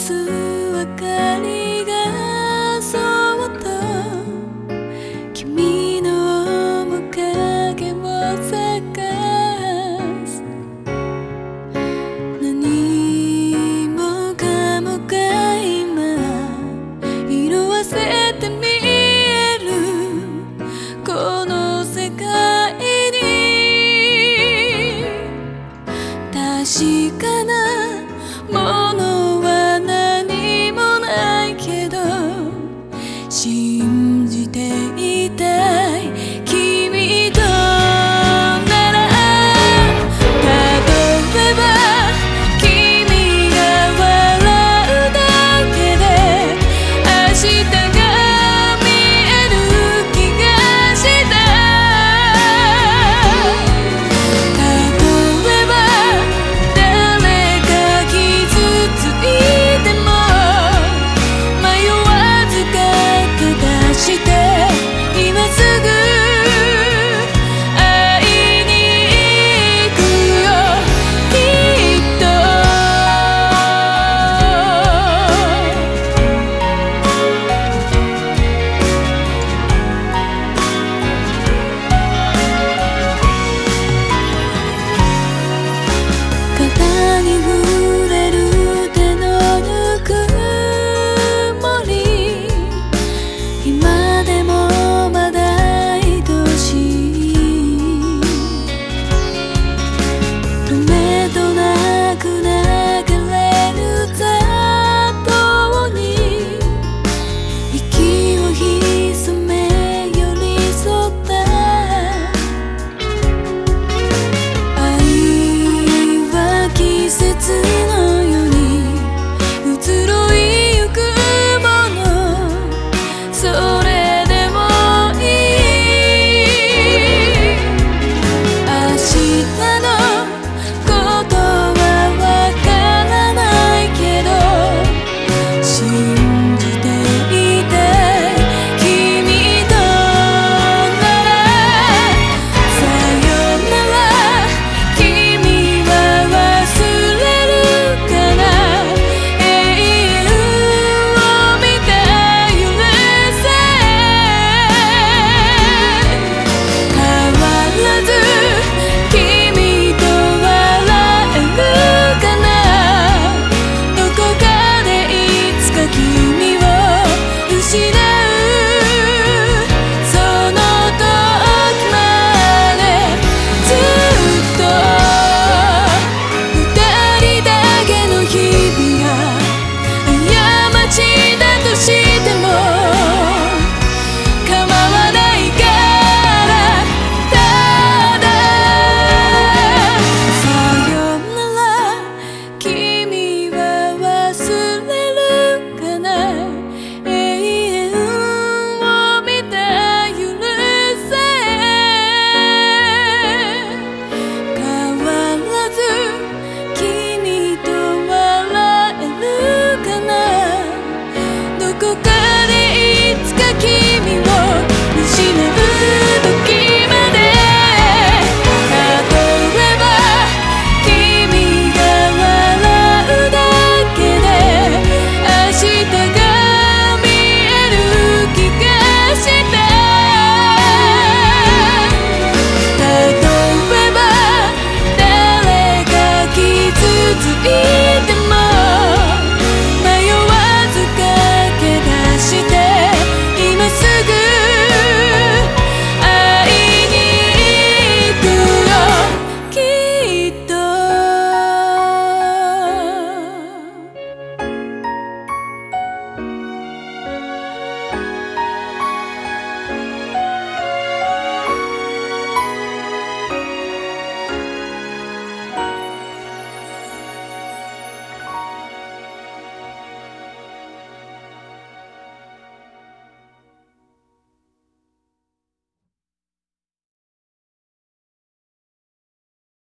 す明かりがそっと。君の面影を探す。何もかもが今色あせて見える。この世界に。確かなものこかでいつか